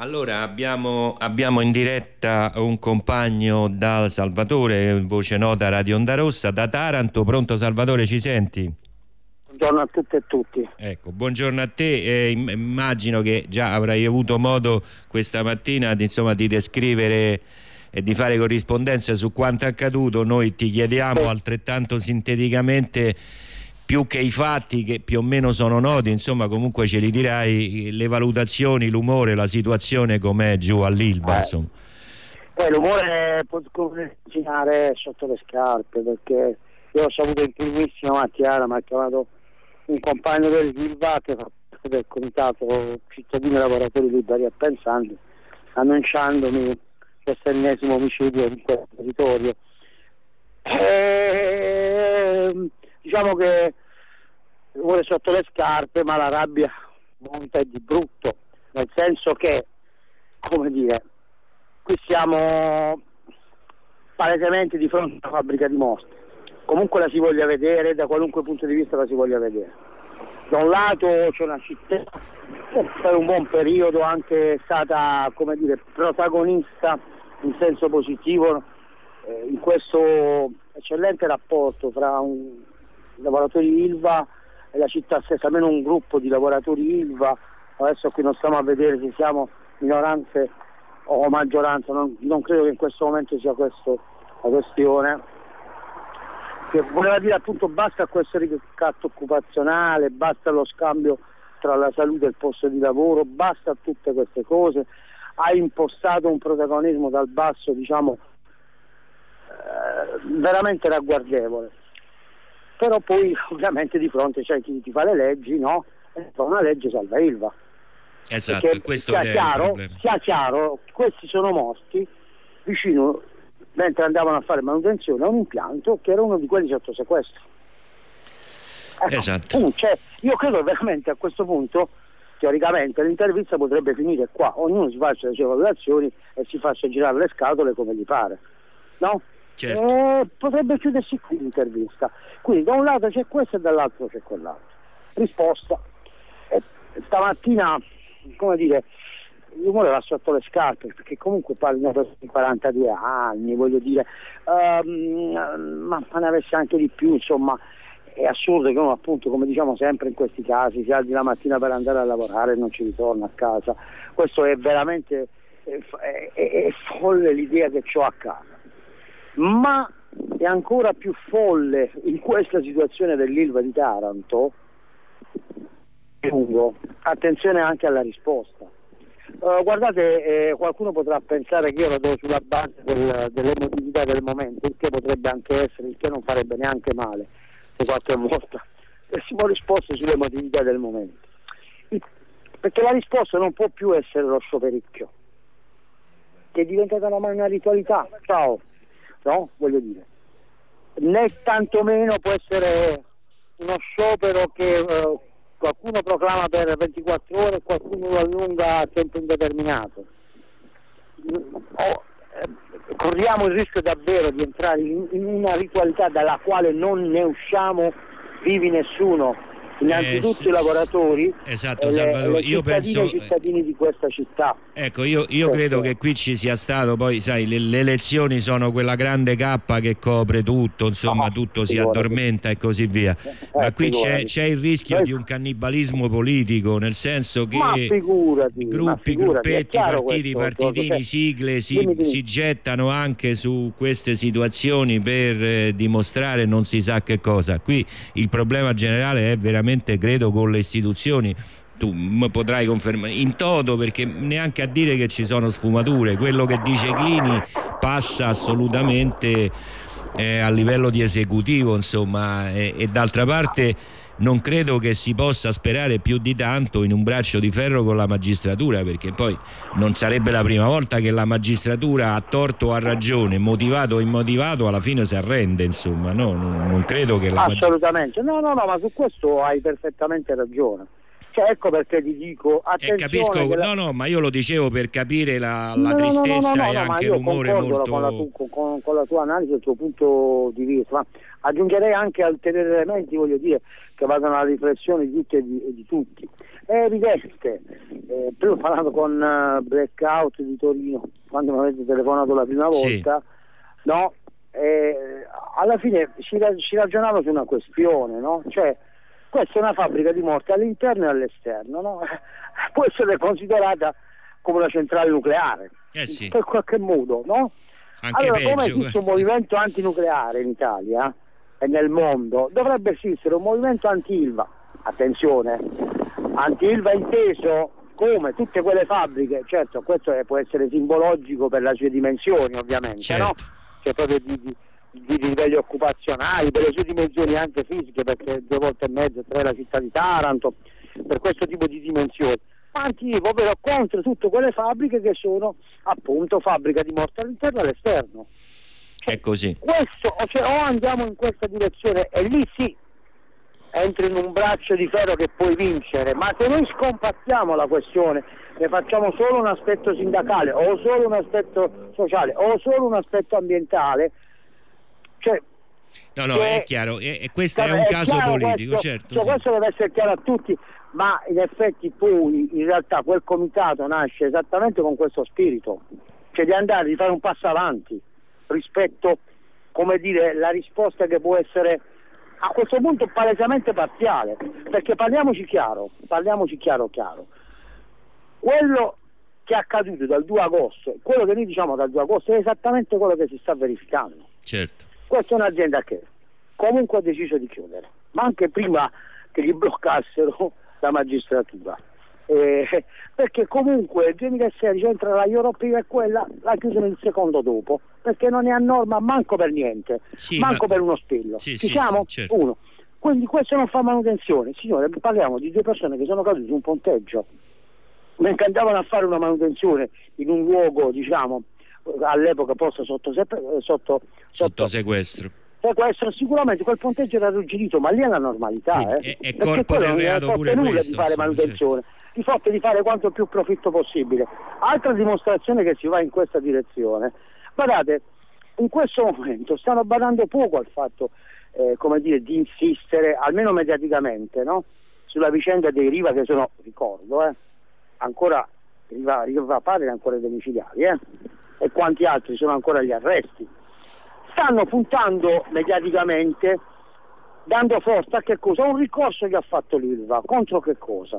Allora abbiamo, abbiamo, in diretta un compagno da Salvatore, voce nota Radio Onda Rossa, da Taranto. Pronto Salvatore, ci senti? Buongiorno a tutte e tutti. Ecco, buongiorno a te. Eh, immagino che già avrai avuto modo questa mattina insomma, di descrivere e di fare corrispondenza su quanto accaduto. Noi ti chiediamo altrettanto sinteticamente più che i fatti che più o meno sono noti, insomma comunque ce li dirai, le valutazioni, l'umore, la situazione com'è giù all'Ilva. Eh. Eh, l'umore può immaginare sotto le scarpe perché io ho saputo in primissima mattina, mi ha chiamato un compagno dell'Ilva che fa parte del comitato cittadini e lavoratori liberi e pensanti annunciandomi questo ennesimo omicidio in quel territorio. Eh, diciamo che vuole sotto le scarpe ma la rabbia monta di brutto nel senso che come dire qui siamo palesemente di fronte a una fabbrica di mostre. Comunque la si voglia vedere da qualunque punto di vista la si voglia vedere. Da un lato c'è una città che per un buon periodo anche stata come dire protagonista in senso positivo eh, in questo eccellente rapporto fra un lavoratori Ilva e la città stessa, almeno un gruppo di lavoratori Ilva, adesso qui non stiamo a vedere se siamo minoranze o maggioranza, non, non credo che in questo momento sia questa la questione, che voleva dire appunto basta questo ricatto occupazionale, basta lo scambio tra la salute e il posto di lavoro, basta tutte queste cose, ha impostato un protagonismo dal basso diciamo eh, veramente ragguardevole però poi ovviamente di fronte c'è chi ti fa le leggi, no? E fa una legge salva Ilva. Esatto, Perché questo sia è chiaro, sia chiaro, questi sono morti vicino, mentre andavano a fare manutenzione a un impianto che era uno di quelli sotto sequestro. Ecco, esatto. Cioè, io credo veramente a questo punto, teoricamente, l'intervista potrebbe finire qua, ognuno si faccia le sue valutazioni e si faccia girare le scatole come gli pare. No? Certo. Eh, potrebbe chiudersi qui l'intervista. Quindi da un lato c'è questo e dall'altro c'è quell'altro. Risposta. Eh, stamattina, come dire, l'umore va sotto le scarpe perché comunque parliamo di 42 anni, voglio dire, um, ma, ne avesse anche di più, insomma è assurdo che uno appunto come diciamo sempre in questi casi si alzi la mattina per andare a lavorare e non ci ritorna a casa questo è veramente è, è, è folle l'idea che ho a casa ma è ancora più folle in questa situazione dell'Ilva di Taranto, attenzione anche alla risposta. Uh, guardate, eh, qualcuno potrà pensare che io lo do sulla base del, dell'emotività del momento, il che potrebbe anche essere, il che non farebbe neanche male se qualche volta avessimo risposto sull'emotività del momento. perché la risposta non può più essere lo sciopericchio, che è diventata ormai una ritualità. Ciao no? Voglio dire. Né tantomeno può essere uno sciopero che eh, qualcuno proclama per 24 ore e qualcuno lo allunga a tempo indeterminato. Oh, eh, corriamo il rischio davvero di entrare in, in una ritualità dalla quale non ne usciamo vivi nessuno innanzitutto eh, i lavoratori esatto, Salvatore. io penso, i cittadini di questa città. ecco io, io credo che qui ci sia stato poi sai le, le, elezioni sono quella grande cappa che copre tutto insomma no, tutto si addormenta e così via. Eh, ma qui c'è, c'è, il rischio di un cannibalismo politico nel senso che figurati, gruppi, gruppetti, partiti, questo, partitini, cioè, sigle si, dimmi, dimmi. si, gettano anche su queste situazioni per eh, dimostrare non si sa che cosa. Qui il problema generale è veramente veramente credo con le istituzioni tu potrai confermare in toto perché neanche a dire che ci sono sfumature quello che dice Clini passa assolutamente eh, a livello di esecutivo insomma e, e d'altra parte non credo che si possa sperare più di tanto in un braccio di ferro con la magistratura perché poi non sarebbe la prima volta che la magistratura ha torto o ha ragione, motivato o immotivato alla fine si arrende insomma, no? non, non credo che la Assolutamente, no no no ma su questo hai perfettamente ragione cioè, ecco perché ti dico eh, capisco, la... no no ma io lo dicevo per capire la, la no, tristezza no, no, e anche l'umore molto con la, tu, con, con la, tua analisi il tuo punto di vista ma aggiungerei anche ulteriori elementi voglio dire che vadano alla riflessione di tutti e di, di tutti è evidente. Eh, prima ho parlato con uh, Blackout di Torino, quando mi avete telefonato la prima volta, sì. no? Eh, alla fine si, si, ragionava su una questione, no? Cioè, questa è una fabbrica di morte all'interno e all'esterno, no? Può essere considerata come una centrale nucleare, eh sì. in qualche modo, no? Anche allora, peggio, come esiste un movimento antinucleare in Italia e nel mondo, dovrebbe esistere un movimento anti-ILVA. Attenzione, anti-ILVA inteso come tutte quelle fabbriche, certo questo può essere simbologico per le sue dimensioni ovviamente, certo. no? Cioè proprio di, di, di, livelli occupazionali, per le sue dimensioni anche fisiche, perché due volte e mezzo, tre la città di Taranto, per questo tipo di dimensioni. Anti-ILVA, ovvero contro tutte quelle fabbriche che sono appunto fabbrica di morte all'interno e all'esterno. È così. Questo, cioè, o andiamo in questa direzione e lì sì entri in un braccio di ferro che puoi vincere, ma se noi scompattiamo la questione, ne facciamo solo un aspetto sindacale o solo un aspetto sociale o solo un aspetto ambientale, cioè No, no, è chiaro, e, e questo è un caso politico, questo, certo. Cioè, sì. Questo deve essere chiaro a tutti, ma in effetti poi in realtà quel comitato nasce esattamente con questo spirito, cioè di andare, di fare un passo avanti rispetto, come dire, la risposta che può essere a questo punto palesemente parziale, perché parliamoci chiaro, parliamoci chiaro chiaro. Quello che è accaduto dal 2 agosto, quello che noi diciamo dal 2 agosto è esattamente quello che si sta verificando. Certo. Questa è un'azienda che comunque ha deciso di chiudere, ma anche prima che gli bloccassero la magistratura. Eh, perché comunque il 2016 entra la Europea e quella la chiudono il secondo dopo, perché non è a norma manco per niente, Sì, manco ma- per uno spillo. Sì, Ci siamo? certo. Uno. Quindi questo non fa manutenzione. Signore, parliamo di due persone che sono cadute su un ponteggio, mentre andavano a fare una manutenzione in un luogo, diciamo, all'epoca posto sotto, sotto, sotto, Sotto sequestro. sequestro, sicuramente quel ponteggio era arrugginito, ma lì è la normalità. Quindi eh. è- è Perché corpo del reato pure nulla questo, di fare insomma, manutenzione, di fatto di fare quanto più profitto possibile. Altra dimostrazione che si va in questa direzione. Guardate, in questo momento stanno badando poco al fatto eh, dire, di insistere, almeno mediaticamente, no? sulla vicenda dei Riva che sono, ricordo, eh, ancora Riva, Riva Padre ancora ai domiciliari eh? e quanti altri sono ancora agli arresti. Stanno puntando mediaticamente dando forza a che cosa? A un ricorso che ha fatto l'ILVA, contro che cosa?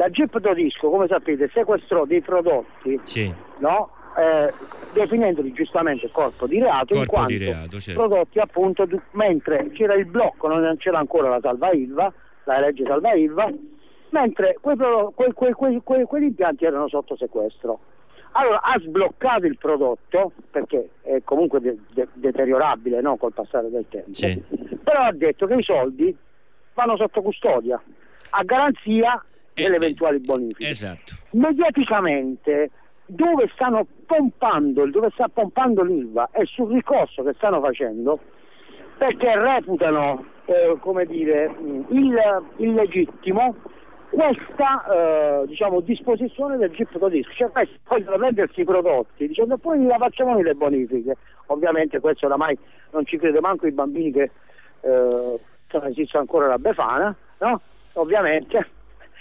La Jeep Todisco, come sapete, sequestrò dei prodotti, Sì. no? Eh, definendoli giustamente corpo di reato, in Corpo quanto di reato, certo. prodotti appunto du- mentre c'era il blocco, non c'era ancora la salva ILVA, la legge salva ILVA, mentre quei quei- quei- quei- quei- quegli impianti erano sotto sequestro. Allora ha sbloccato il prodotto, perché è comunque de- de- deteriorabile no, col passare del tempo, Sì. però ha detto che i soldi vanno sotto custodia, a garanzia delle eventuali bonifiche. Esatto. Mediaticamente dove stanno pompando, dove sta pompando l'ILVA è sul ricorso che stanno facendo perché reputano eh, come dire, il- illegittimo questa eh, diciamo, disposizione del GIP Todisco, cioè questi vogliono vendersi i prodotti dicendo poi la facciamo noi le bonifiche. Ovviamente questo oramai non ci crede manco i bambini che eh, esiste ancora la Befana, no? Ovviamente,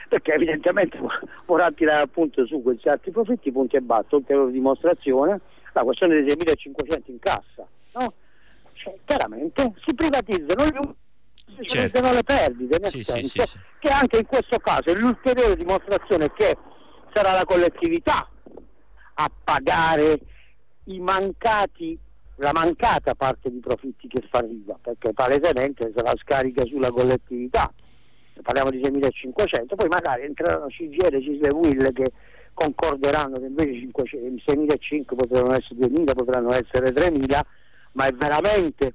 perché evidentemente vorrà tirare appunto su questi altri profitti, punti e basta, ulteriore dimostrazione, la questione dei 6.500 in cassa, no? Cioè, chiaramente si privatizzano gli Certo. le perdite, nel Sì, senso sì, sì. che anche in questo caso è l'ulteriore dimostrazione che sarà la collettività a pagare i mancati, la mancata parte di profitti che fa Riva, perché palesemente sarà scarica sulla collettività. Parliamo di 6.500, poi magari entreranno CGL, Cisle Will che concorderanno che invece 500 6.500 potranno essere 2.000, potranno essere 3.000, ma è veramente,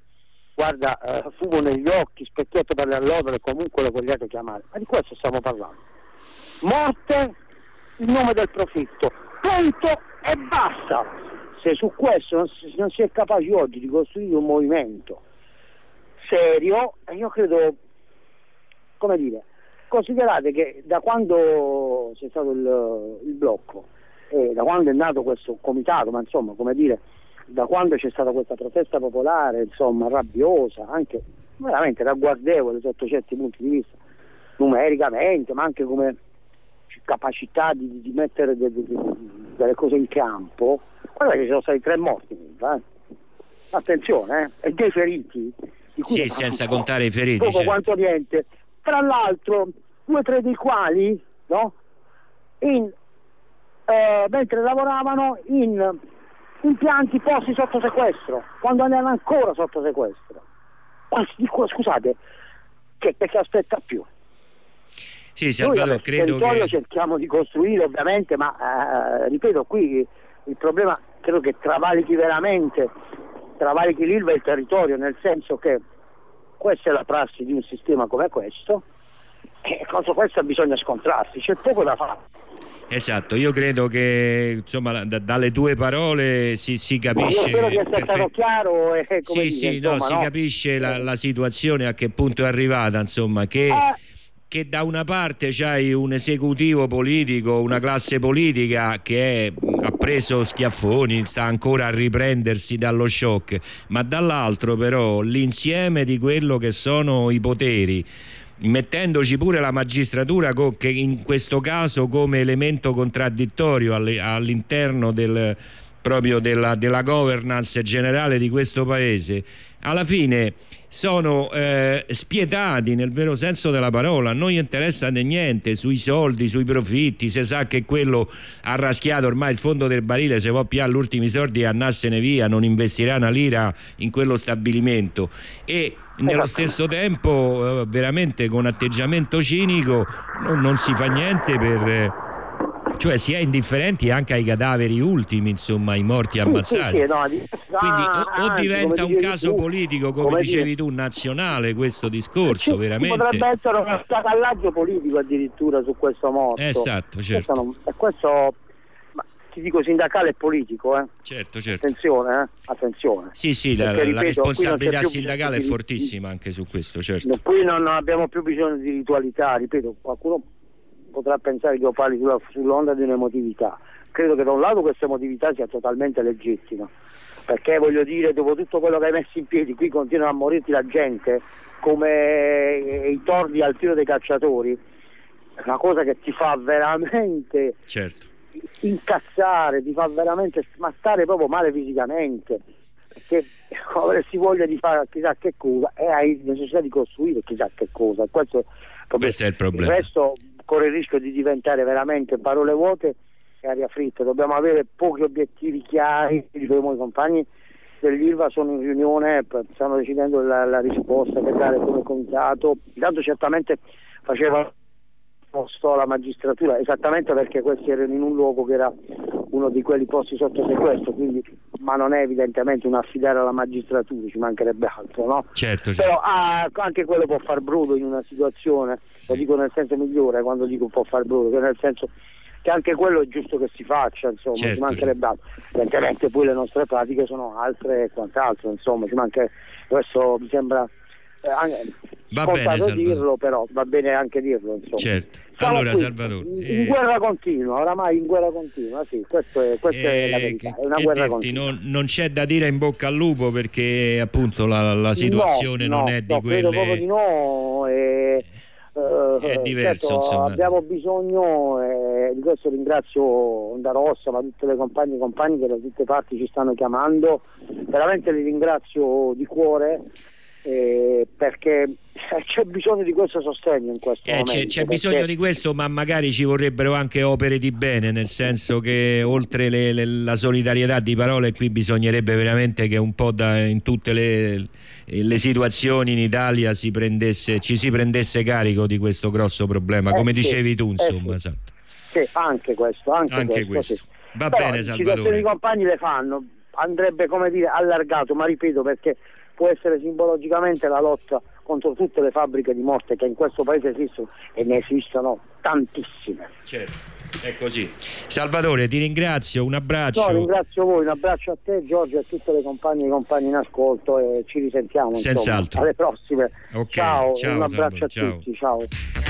guarda, eh, fumo negli occhi, specchietto per le allodole, comunque lo vogliate chiamare, ma di questo stiamo parlando. Morte in nome del profitto, punto e basta. Se su questo non si, non si è capaci oggi di costruire un movimento serio, io credo, come dire, considerate che da quando c'è stato il, il blocco, e da quando è nato questo comitato, ma insomma, come dire, da quando c'è stata questa protesta popolare, insomma, rabbiosa, anche veramente ragguardevole sotto certi punti di vista, numericamente, ma anche come capacità di, di mettere de, de, de, delle cose in campo, guarda che ci sono stati tre morti. Eh. Attenzione, eh? e dei feriti. Sì, senza contare i feriti. Poco certo. quanto niente. Tra l'altro, due o tre dei quali, no? in, eh, mentre lavoravano in impianti posti sotto sequestro, quando erano ancora sotto sequestro. Scusate, che, perché aspetta più? Sì, Salvatore, credo che... cerchiamo di costruire ovviamente, ma eh, ripeto, qui il problema credo che travalichi veramente, travalichi l'Ilva e il territorio, nel senso che questa è la prassi di un sistema come questo e contro questo bisogna scontrarsi, c'è poco da fare. Esatto, io credo che insomma, da, dalle tue parole si, si capisce. io spero essere stato chiaro. E, sì, dire, sì, insomma, no, no? si capisce la, la, situazione a che punto è arrivata, insomma, che. Eh, che da una parte c'hai un esecutivo politico, una classe politica che è, ha preso schiaffoni, sta ancora a riprendersi dallo shock, ma dall'altro però l'insieme di quello che sono i poteri mettendoci pure la magistratura che in questo caso come elemento contraddittorio all'interno del, proprio della, della governance generale di questo paese alla fine sono eh, spietati nel vero senso della parola, non gli interessa niente sui soldi, sui profitti, si sa che quello ha raschiato ormai il fondo del barile, se può più ultimi soldi e annarsene via, non investirà una lira in quello stabilimento. E nello stesso tempo eh, veramente con atteggiamento cinico non, non si fa niente per... Eh, cioè si è indifferenti anche ai cadaveri ultimi, insomma, ai morti ammazzati. Sì, sì, no, Quindi o, o diventa un caso tu, politico, come, come dicevi dire. tu, nazionale questo discorso, sì, veramente. Potrebbe essere uno scacallaggio politico addirittura su questo modo. Esatto, certo. Questo, non, questo ti dico sindacale e politico, eh. Certo, certo. Attenzione, eh? Attenzione. Sì, sì, la, ripeto, la, responsabilità sindacale è fortissima anche su questo, certo. Qui non abbiamo più bisogno di ritualità, ripeto, qualcuno potrà pensare che io parli sulla, sull'onda di un'emotività. Credo che da un lato questa emotività sia totalmente legittima, perché voglio dire, dopo tutto quello che hai messo in piedi, qui continua a morirti la gente come i tordi al tiro dei cacciatori, è una cosa che ti fa veramente certo. incazzare, ti fa veramente ma stare proprio male fisicamente, perché avresti voglia di fare chissà che cosa e hai necessità di costruire chissà che cosa. Questo, questo è il problema. Il resto corre il rischio di diventare veramente parole vuote e aria fritta. Dobbiamo avere pochi obiettivi chiari, dicevo i compagni dell'ILVA sono in riunione, stanno decidendo la, la risposta per dare come comitato. Intanto certamente faceva posto alla magistratura, esattamente perché questi erano in un luogo che era uno di quelli posti sotto sequestro, quindi, ma non è evidentemente un affidare alla magistratura, ci mancherebbe altro, no? Certo, certo. Però ah, anche quello può far bruto in una situazione, lo dico nel senso migliore quando dico può far bruto, che nel senso che anche quello è giusto che si faccia, insomma, certo, ci mancherebbe altro. Evidentemente poi le nostre pratiche sono altre e quant'altro, insomma, ci manca questo mi sembra eh, va bene, dirlo, però va bene anche dirlo. Insomma. Certo. allora, qui, Salvatore, in, eh... guerra continua, oramai in guerra continua, sì, questo è, questa eh, è la verità, è una guerra dirti, continua. Non, non, c'è da dire in bocca al lupo perché appunto la, la situazione no, non no, è di no, quelle... Credo proprio di no, e, è diverso certo, insomma. Abbiamo bisogno, eh, di questo ringrazio Onda Rossa, ma tutte le compagne e compagni che da tutte parti ci stanno chiamando, veramente li ringrazio di cuore eh, perché c'è bisogno di questo sostegno in questo eh, momento. C'è, c'è perché... bisogno di questo, ma magari ci vorrebbero anche opere di bene, nel senso che oltre le, le, la solidarietà di parole qui bisognerebbe veramente che un po' da, in tutte le, le situazioni in Italia si prendesse, ci si prendesse carico di questo grosso problema, come eh, dicevi tu, insomma. Sì. Esatto. sì. anche questo. Anche, anche questo. questo. Sì. Va Però, bene, Salvatore. I compagni le fanno, andrebbe come dire allargato, ma ripeto perché può essere simbologicamente la lotta contro tutte le fabbriche di morte che in questo paese esistono e ne esistono tantissime. Certo. È così. Salvatore, ti ringrazio, un abbraccio. No, ringrazio voi, un abbraccio a te Giorgio e a tutte le compagne e i compagni in ascolto e ci risentiamo. Senz'altro. Alle prossime. Okay, ciao, ciao, un abbraccio Salvo, a tutti, ciao.